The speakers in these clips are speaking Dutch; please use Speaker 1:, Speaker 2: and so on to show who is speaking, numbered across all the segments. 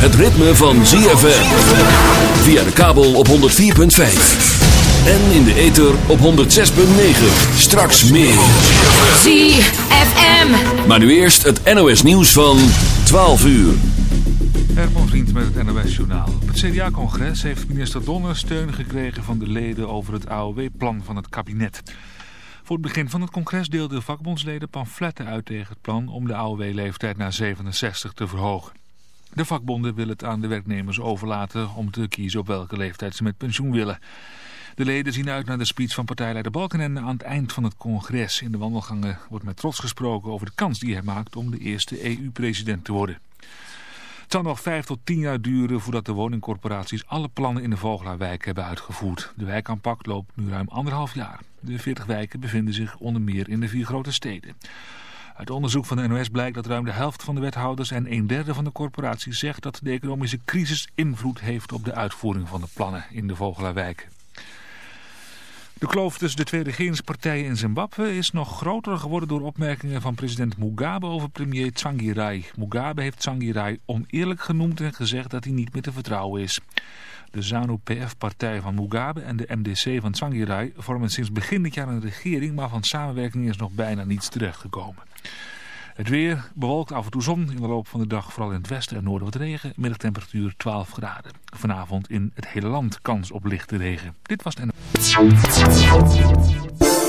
Speaker 1: het ritme van ZFM. Via de kabel op 104.5. En in de ether op 106.9. Straks meer.
Speaker 2: ZFM.
Speaker 1: Maar nu eerst het NOS nieuws van 12 uur.
Speaker 3: Herman Vriend met het NOS-journaal. Op het CDA-congres heeft minister Donner steun gekregen van de leden over het AOW-plan van het kabinet. Voor het begin van het congres deelden vakbondsleden pamfletten uit tegen het plan om de AOW-leeftijd naar 67 te verhogen. De vakbonden willen het aan de werknemers overlaten om te kiezen op welke leeftijd ze met pensioen willen. De leden zien uit naar de speech van partijleider Balkenende aan het eind van het congres. In de wandelgangen wordt met trots gesproken over de kans die hij maakt om de eerste EU-president te worden. Het zal nog vijf tot tien jaar duren voordat de woningcorporaties alle plannen in de Vogelaarwijk hebben uitgevoerd. De wijkaanpak loopt nu ruim anderhalf jaar. De 40 wijken bevinden zich onder meer in de vier grote steden. Uit onderzoek van de NOS blijkt dat ruim de helft van de wethouders en een derde van de corporaties zegt dat de economische crisis invloed heeft op de uitvoering van de plannen in de Vogelaarwijken. De kloof tussen de twee regeringspartijen in Zimbabwe is nog groter geworden door opmerkingen van president Mugabe over premier Tsvangirai. Mugabe heeft Tsvangirai oneerlijk genoemd en gezegd dat hij niet meer te vertrouwen is. De ZANU-PF-partij van Mugabe en de MDC van Tsvangirai vormen sinds begin dit jaar een regering, maar van samenwerking is nog bijna niets terechtgekomen. Het weer bewolkt af en toe zon. In de loop van de dag vooral in het westen en noorden wat regen. Middagtemperatuur 12 graden. Vanavond in het hele land kans op lichte regen. Dit was het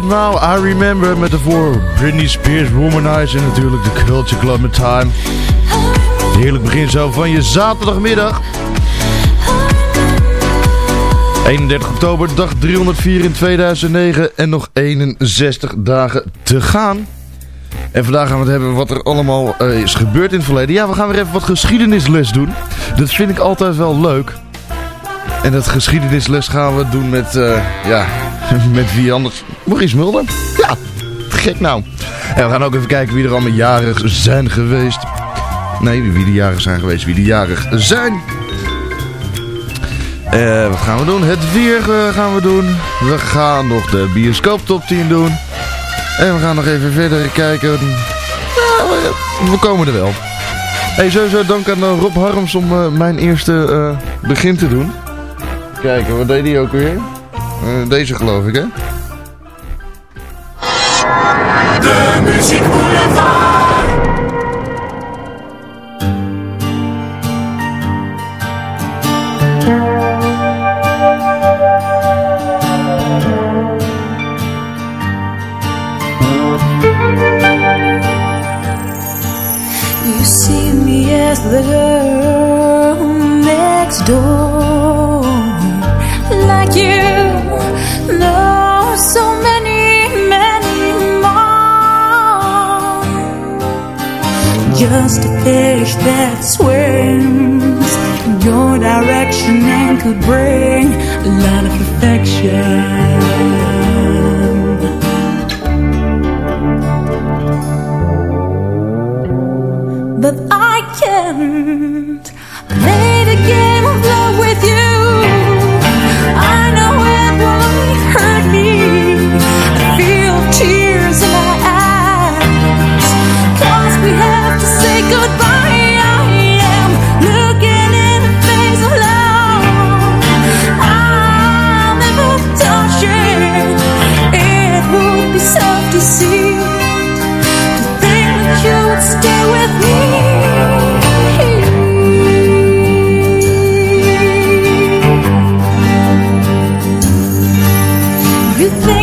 Speaker 4: Deadmau, I Remember met de voor Britney Spears, Womanizer en natuurlijk de Culture Club met Time. Heerlijk begin zo van je zaterdagmiddag. 31 oktober, dag 304 in 2009 en nog 61 dagen te gaan. En vandaag gaan we het hebben wat er allemaal uh, is gebeurd in het verleden. Ja, we gaan weer even wat geschiedenisles doen. Dat vind ik altijd wel leuk. En dat geschiedenisles gaan we doen met, uh, ja, met wie anders? Maurice Mulder. Ja, gek nou. En we gaan ook even kijken wie er allemaal jarig zijn geweest. Nee, wie de jarig zijn geweest, wie de jarig zijn. Uh, wat gaan we doen? Het weer gaan we doen. We gaan nog de bioscoop top 10 doen. En we gaan nog even verder kijken. we komen er wel. Hey, sowieso dank aan Rob Harms om mijn eerste begin te doen. Kijken, wat deed hij ook weer? Uh, deze geloof ik, hè? De muziek
Speaker 5: You see me as the girl next door Just a fish that swims. In your direction and could bring a lot of affection but I can't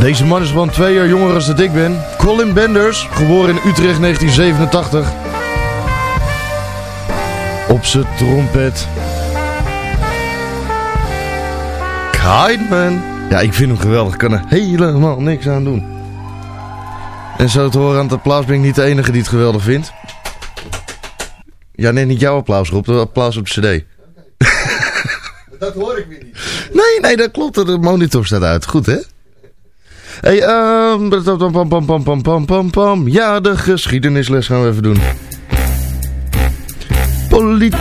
Speaker 4: Deze man is gewoon twee jaar jonger dan ik ben. Colin Benders, geboren in Utrecht 1987. Op zijn trompet. Kindman. Ja, ik vind hem geweldig. Ik kan er helemaal niks aan doen. En zo te horen aan het applaus ben ik niet de enige die het geweldig vindt. Ja, nee, niet jouw applaus, Rob. De applaus op de cd.
Speaker 6: Dat hoor ik weer niet.
Speaker 4: Nee, nee, dat klopt. De monitor staat uit. Goed, hè? Hey, ehm... Ja, de geschiedenisles gaan we even doen. Polit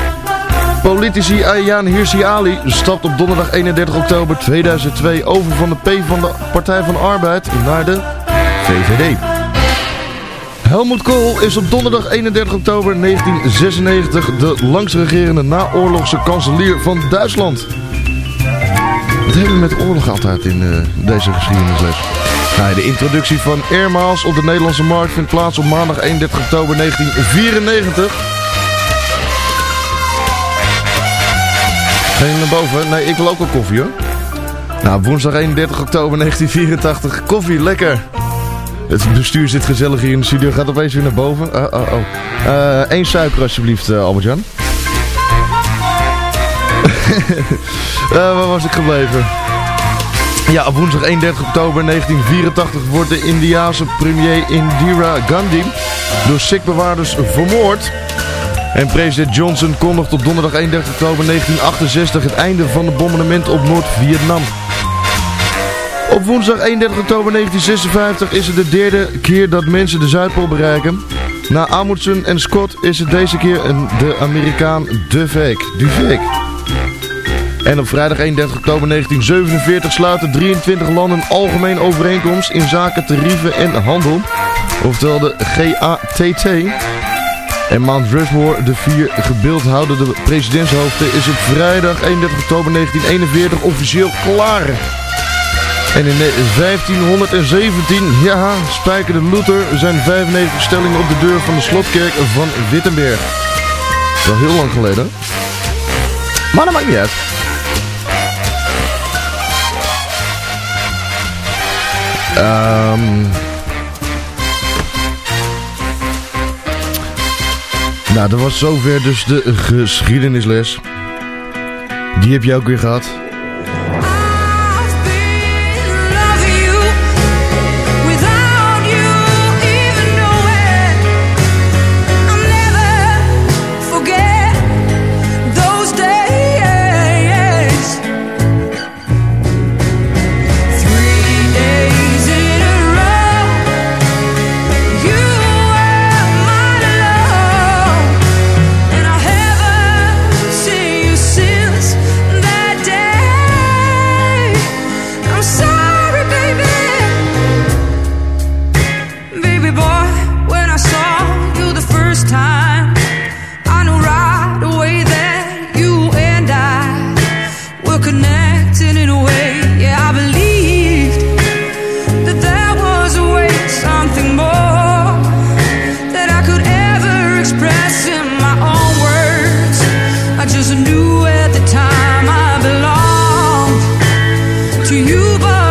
Speaker 4: Politici Ayaan Hirsi Ali stapt op donderdag 31 oktober 2002 over van de P van de Partij van Arbeid naar de VVD. Helmut Kohl is op donderdag 31 oktober 1996 de langstregerende naoorlogse kanselier van Duitsland. Wat hebben we met oorlog altijd in uh, deze geschiedenisles? Nou, de introductie van Airmaals op de Nederlandse markt vindt plaats op maandag 31 oktober 1994. Ga je naar boven? Nee, ik wil ook al koffie hoor. Nou, woensdag 31 oktober 1984. Koffie, lekker. Het bestuur zit gezellig hier in de studio. Gaat opeens weer naar boven. Uh, oh, oh. Eén suiker alsjeblieft, uh, Albert-Jan. Waar was ik gebleven? Ja, op woensdag 31 oktober 1984 wordt de Indiase premier Indira Gandhi door Sikh-bewaarders vermoord. En president Johnson kondigt op donderdag 31 oktober 1968 het einde van het bombardement op Noord-Vietnam. Op woensdag 31 oktober 1956 is het de derde keer dat mensen de Zuidpool bereiken. Na Amundsen en Scott is het deze keer een, de Amerikaan De Veek. En op vrijdag 31 oktober 1947 sluiten 23 landen een algemeen overeenkomst in zaken tarieven en handel. Oftewel de GATT. En Mount Rushmore, de vier gebeeldhoudende presidentshoofden, is op vrijdag 31 oktober 1941 officieel klaar. En in 1517, ja, spijkerde Luther zijn 95 stellingen op de deur van de slotkerk van Wittenberg. Wel heel lang geleden. Maar dat maakt niet uit. Um, Nou, dat was zover dus de geschiedenisles. Die heb je ook weer gehad.
Speaker 7: you but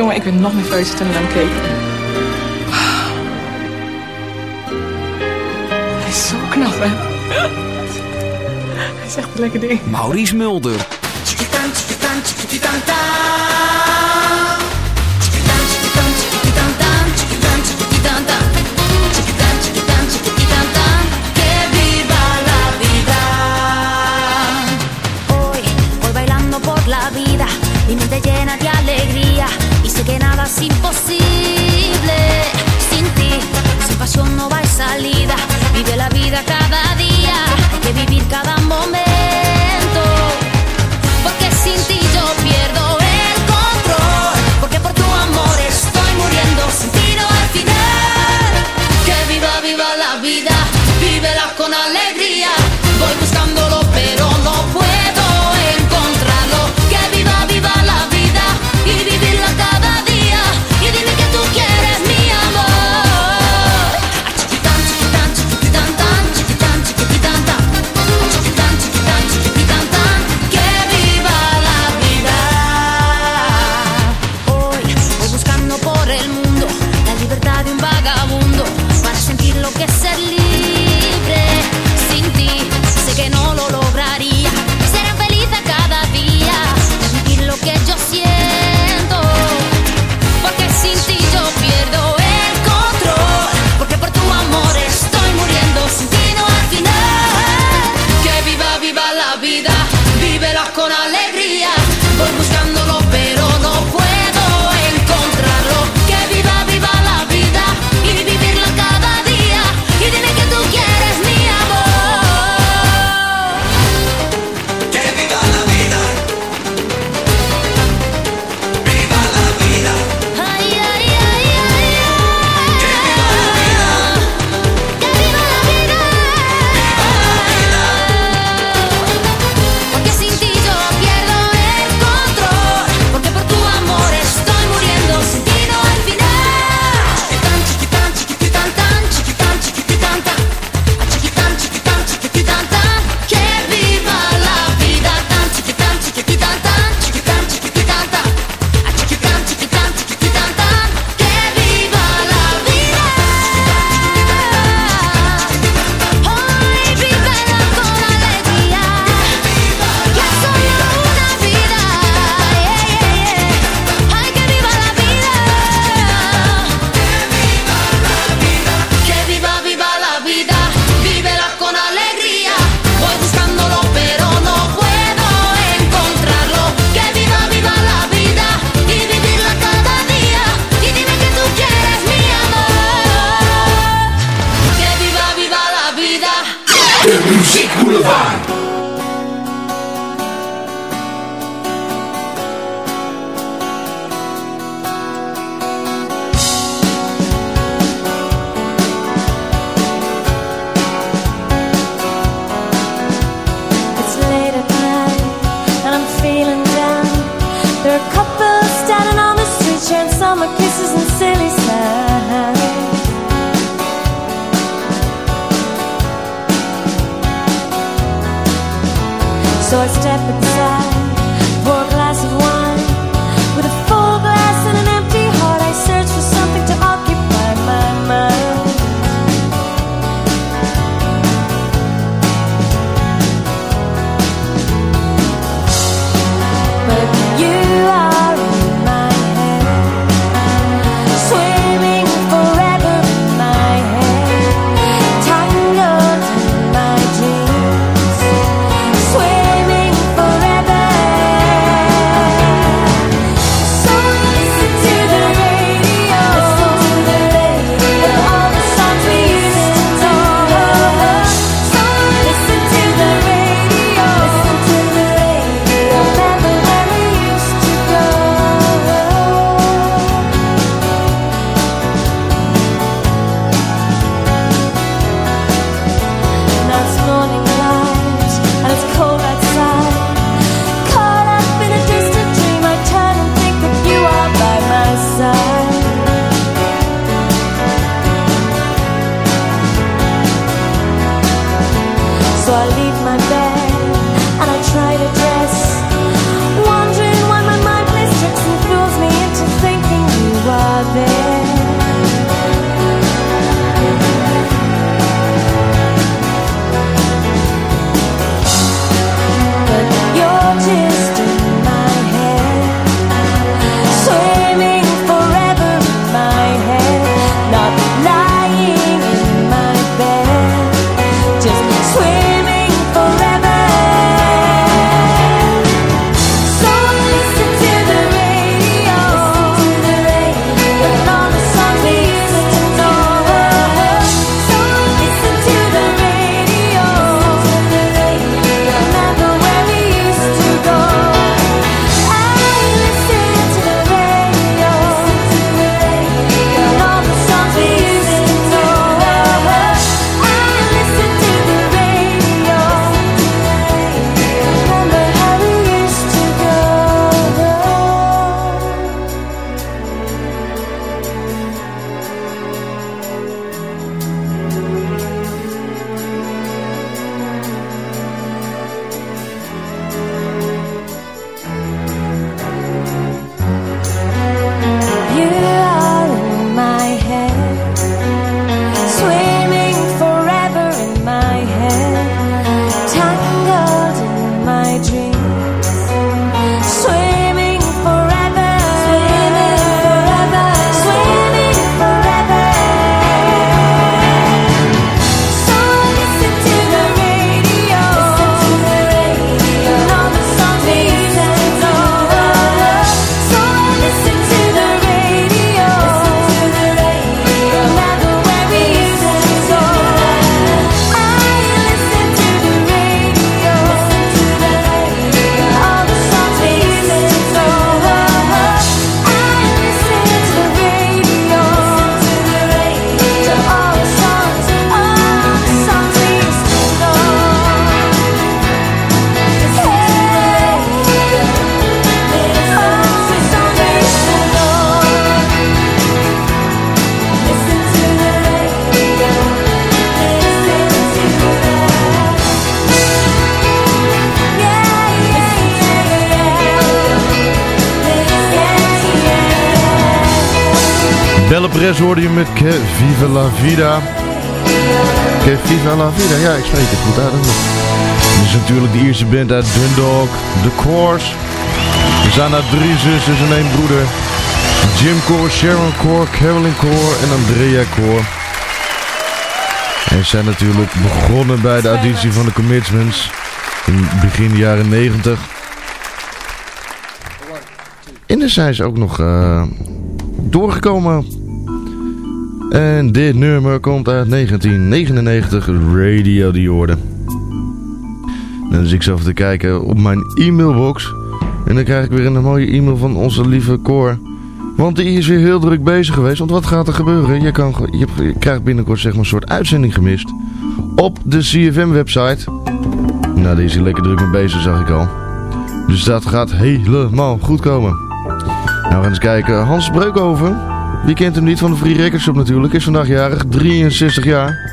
Speaker 7: Jongen, ik ben nog nerveuzer toen ik dan keek. Hij is zo knap, hè? Hij is echt een lekker ding.
Speaker 1: Maurice Mulder.
Speaker 4: Met la Vida. Que Viva la Vida, ja, ik spreek het goed uit. Dit is natuurlijk de Ierse band uit Dundalk, The Course. We zijn uit drie zusters en één broeder. Jim Core, Sharon Core, Carolyn Core en Andrea Core. En zijn natuurlijk begonnen bij de auditie van de Commitments in begin jaren 90. En dan zijn ze ook nog eh, doorgekomen. En dit nummer komt uit 1999, Radio die hoorde. Dan zit ik zo even te kijken op mijn e-mailbox. En dan krijg ik weer een mooie e-mail van onze lieve Cor. Want die is weer heel druk bezig geweest. Want wat gaat er gebeuren? Je, kan, je, krijgt binnenkort zeg maar een soort uitzending gemist. Op de CFM website. Nou, daar is hij lekker druk mee bezig, zag ik al. Dus dat gaat helemaal goed komen. Nou, we gaan eens kijken. Hans Breukhoven. Wie kent hem niet van de Free Records Shop natuurlijk. Is vandaag jarig, 63 jaar.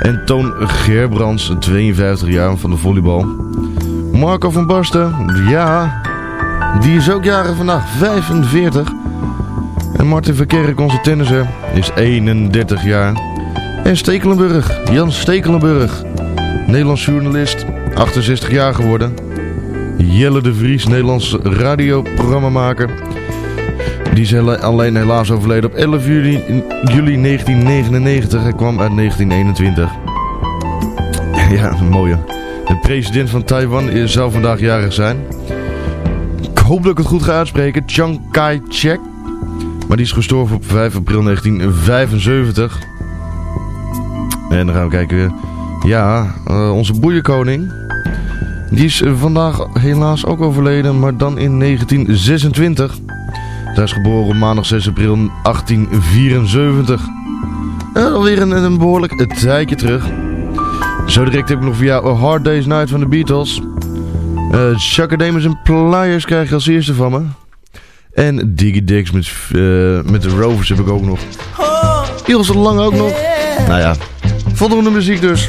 Speaker 4: En Toon Gerbrands, 52 jaar van de volleybal. Marco van Basten, ja, die is ook jarig vandaag, 45. En Martin Verkerk, onze tennisser, is 31 jaar. En Stekelenburg, Jan Stekelenburg, Nederlands journalist, 68 jaar geworden. Jelle de Vries, Nederlands radioprogrammamaker. Die is alleen helaas overleden op 11 juli, juli 1999. Hij kwam uit 1921. Ja, mooie. De president van Taiwan zou vandaag jarig zijn. Ik hoop dat ik het goed ga uitspreken. Chiang Kai-shek. Maar die is gestorven op 5 april 1975. En dan gaan we kijken. Ja, eh, onze boeierkoning. Die is vandaag helaas ook overleden, maar dan in 1926. Hij is geboren maandag 6 april 1874. En alweer een, een behoorlijk tijdje terug. Zo direct heb ik nog jou A Hard Day's Night van de Beatles. Uh, Chaka Damus en Pliers krijg je als eerste van me. En Diggy Dix met, eh, met de Rovers heb ik ook nog. Ilse Lang ook nog. Nou ja, voldoende muziek dus.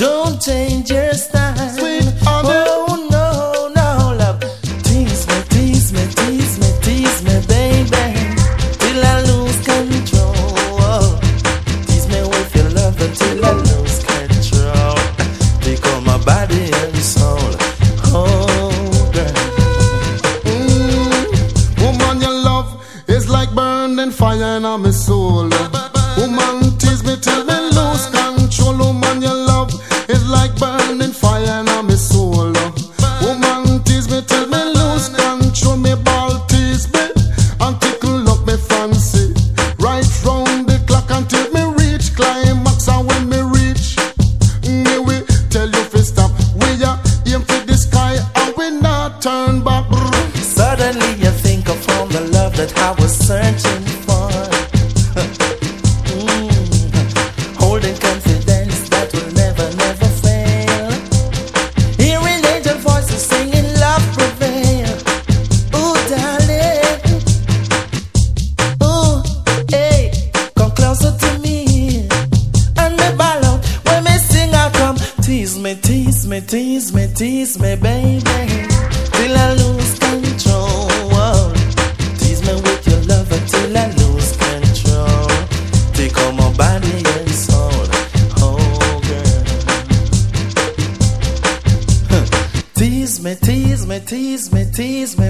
Speaker 8: don't change your style. Tease me,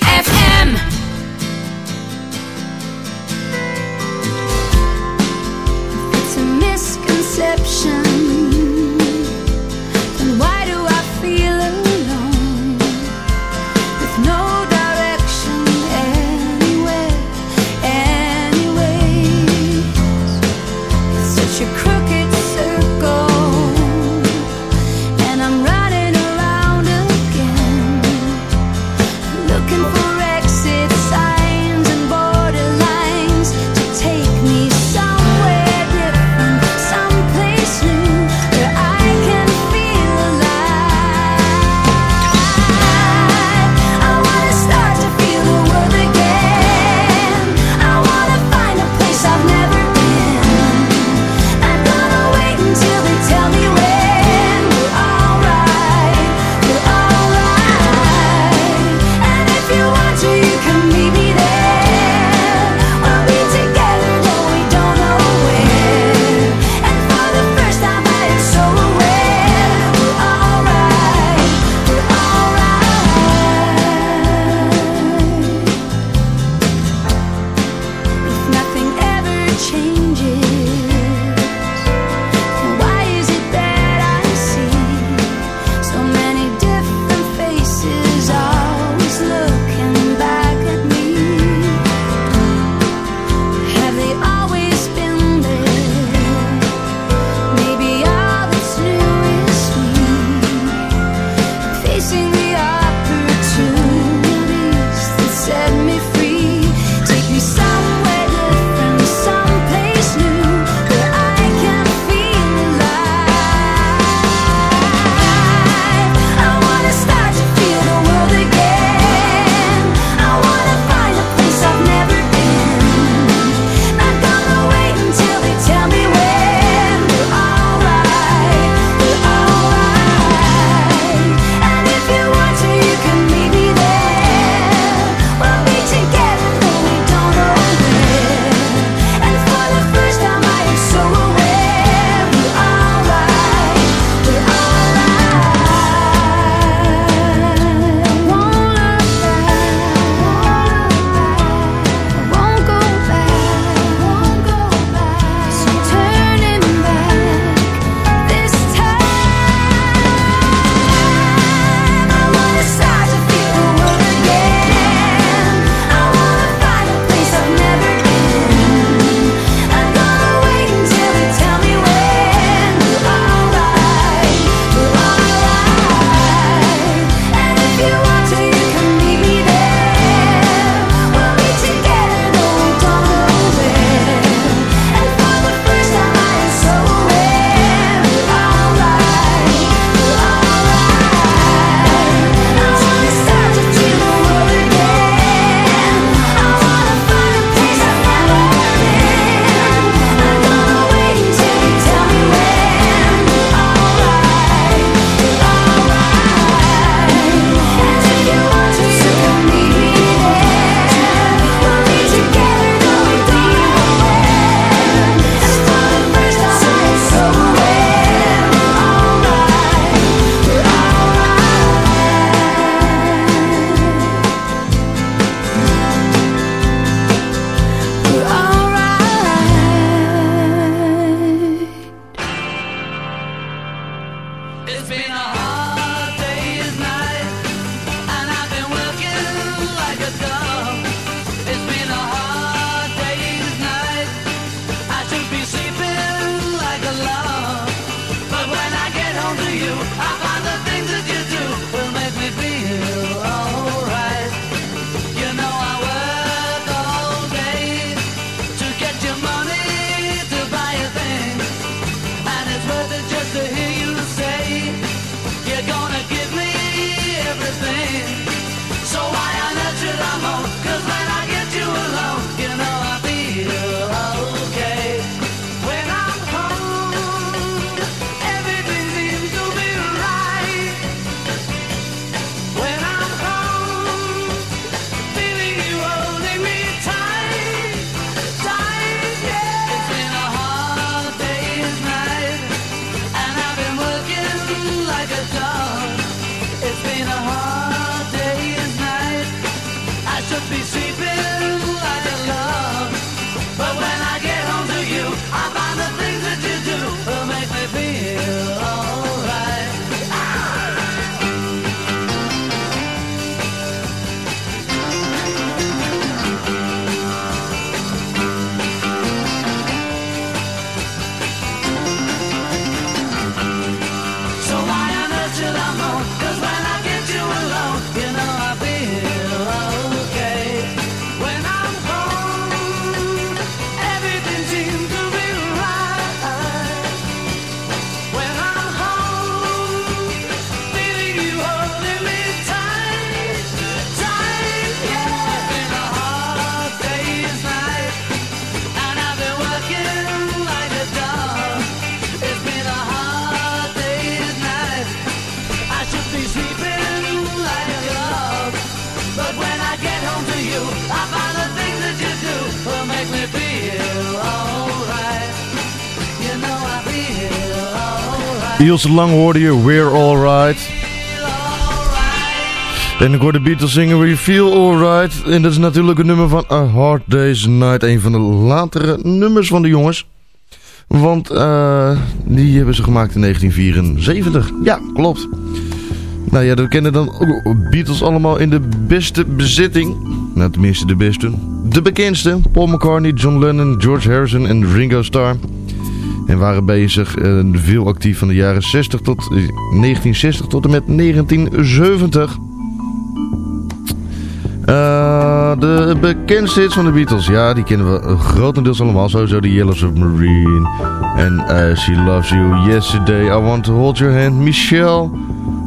Speaker 4: Ilse Lang hoorde je We're Alright. En ik hoorde de Beatles zingen We Feel Alright. En dat is natuurlijk een nummer van A Hard Day's Night. Een van de latere nummers van de jongens. Want eh, die hebben ze gemaakt in 1974. Ja, klopt. Nou ja, dat kennen dan ook Beatles allemaal in de beste bezitting. Nou, tenminste de beste. De bekendste. Paul McCartney, John Lennon, George Harrison en Ringo Starr. En waren bezig eh, veel actief van de jaren 60 tot 1960 tot en met 1970. Uh, de bekendste hits van de Beatles, ja, die kennen we grotendeels allemaal. Sowieso de Yellow Submarine en uh, She Loves You, Yesterday, I Want to Hold Your Hand, Michelle,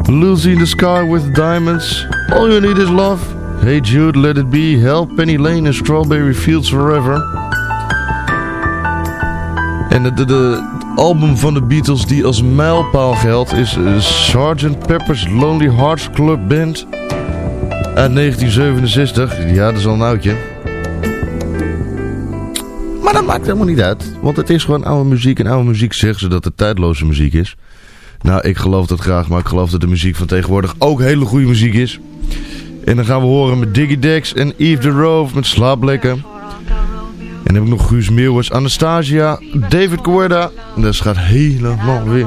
Speaker 4: Lucy in the Sky with Diamonds, All You Need Is Love, Hey Jude, Let It Be, Help, Penny Lane en Strawberry Fields Forever. En de, de, album van de Beatles die als mijlpaal geldt is uh, Sgt. Pepper's Lonely Hearts Club Band... Uit 1967. Ja, dat is al een oudje. Maar dat maakt helemaal niet uit. Want het is gewoon oude muziek. En oude muziek zeggen ze dat het tijdloze muziek is. Nou, ik geloof dat graag. Maar ik geloof dat de muziek van tegenwoordig ook hele goede muziek is. En dan gaan we horen met Diggy Dex en Yves de Rove met Slaap. En dan heb ik nog Guus Meeuwers, Anastasia, David. En dat gaat helemaal weer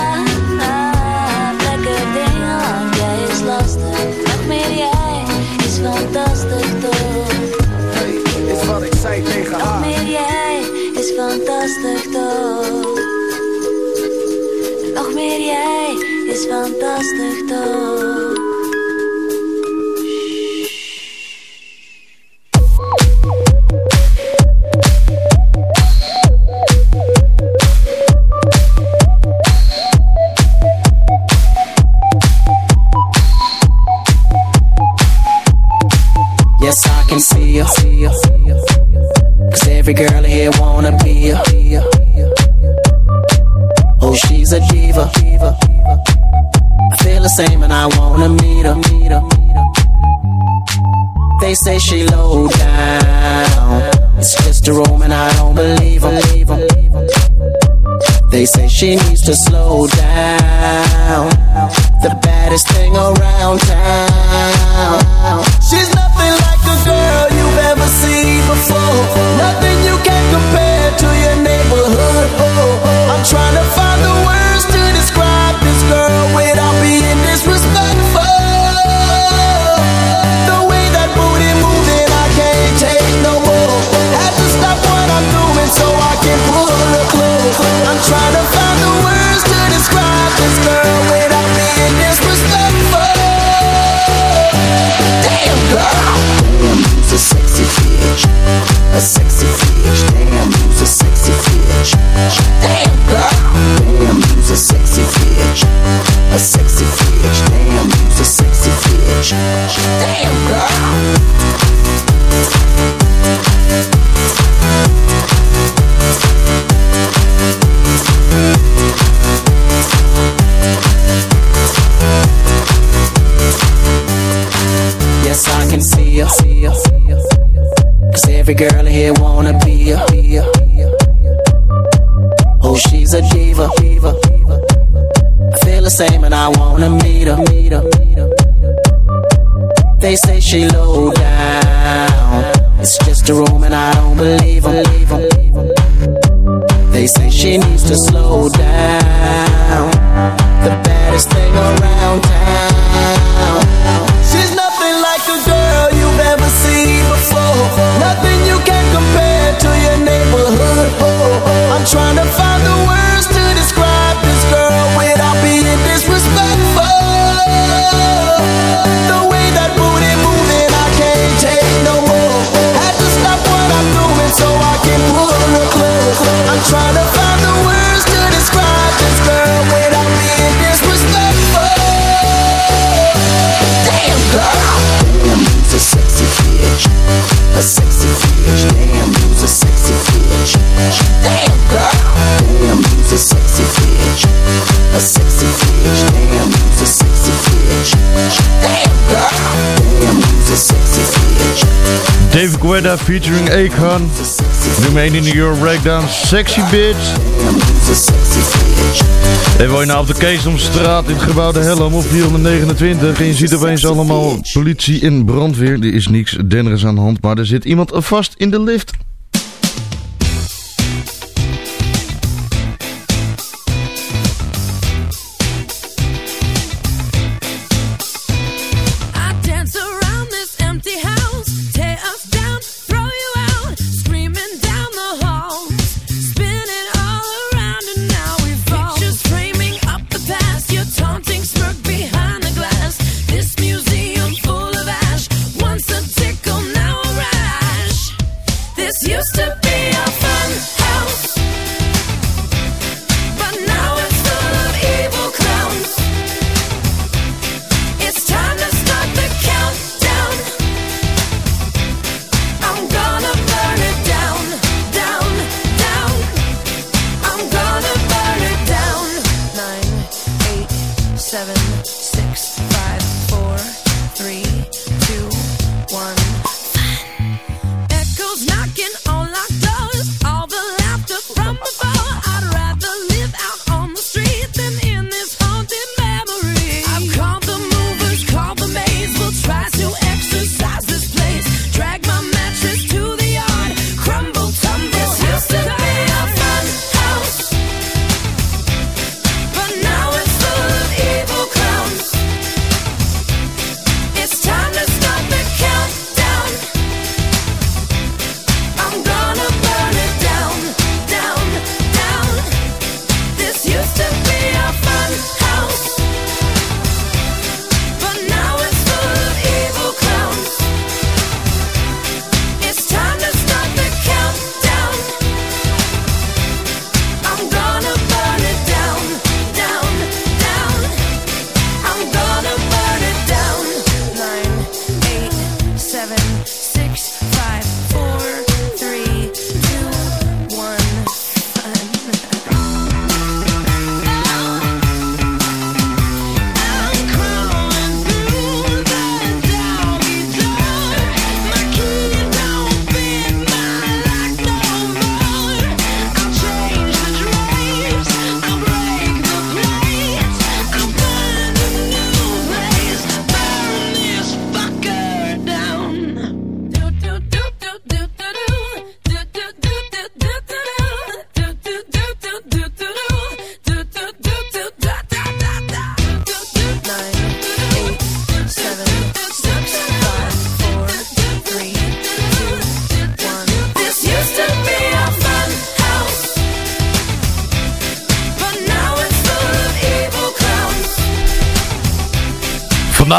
Speaker 9: fantastic though she low down. It's just a room and I don't believe them. They say she needs to slow down. The baddest thing around town. She's nothing like a girl you've ever seen before. Nothing you Whoa! girl here wanna be a. Oh, she's a diva. I feel the same and I wanna meet her. They say she low down. It's just a room and I don't believe them. They say she needs to slow
Speaker 5: Featuring Akon. Nummer 1 in de Euro Breakdown, Sexy Bitch. En woon je nou op de Keesomstraat in het gebouw De Helm op 429 en je ziet opeens allemaal politie en brandweer. Er is niks denners aan de hand, maar er zit iemand vast in de lift.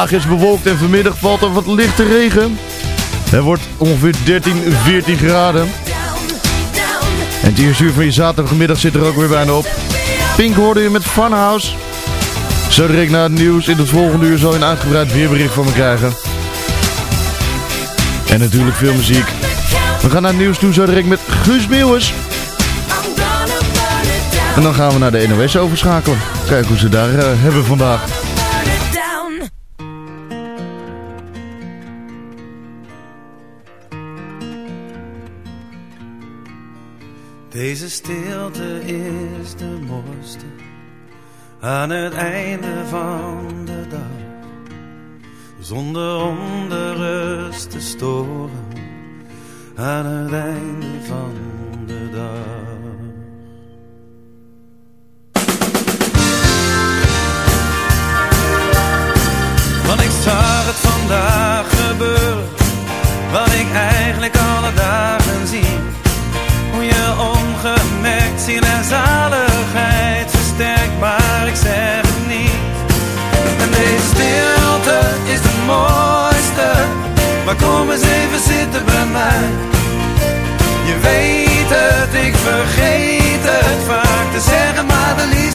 Speaker 4: Vandaag is bewolkt en vanmiddag valt er wat lichte regen. Het wordt ongeveer 13, 14 graden. En het eerste uur van je zaterdagmiddag zit er ook weer bijna op. Pink hoorde je met Funhouse. Zo direct na het nieuws in het volgende uur zal je een uitgebreid weerbericht van me krijgen. En natuurlijk veel muziek. We gaan naar het nieuws toe zo direct met Guus Meeuwis. En dan gaan we naar de NOS overschakelen. Kijken hoe ze daar eh, hebben vandaag.
Speaker 10: Stilte is de mooiste aan het einde van de dag. Zonder onrust te storen aan het einde van de dag. Want ik zag het vandaag gebeuren, wat ik eigenlijk alle dagen zie. Hoe je ongemerkt ziel en zaligheid versterkt, maar ik zeg het niet. En deze stilte is de mooiste, maar kom eens even zitten bij mij. Je weet het, ik vergeet het vaak te zeggen, maar de liefde.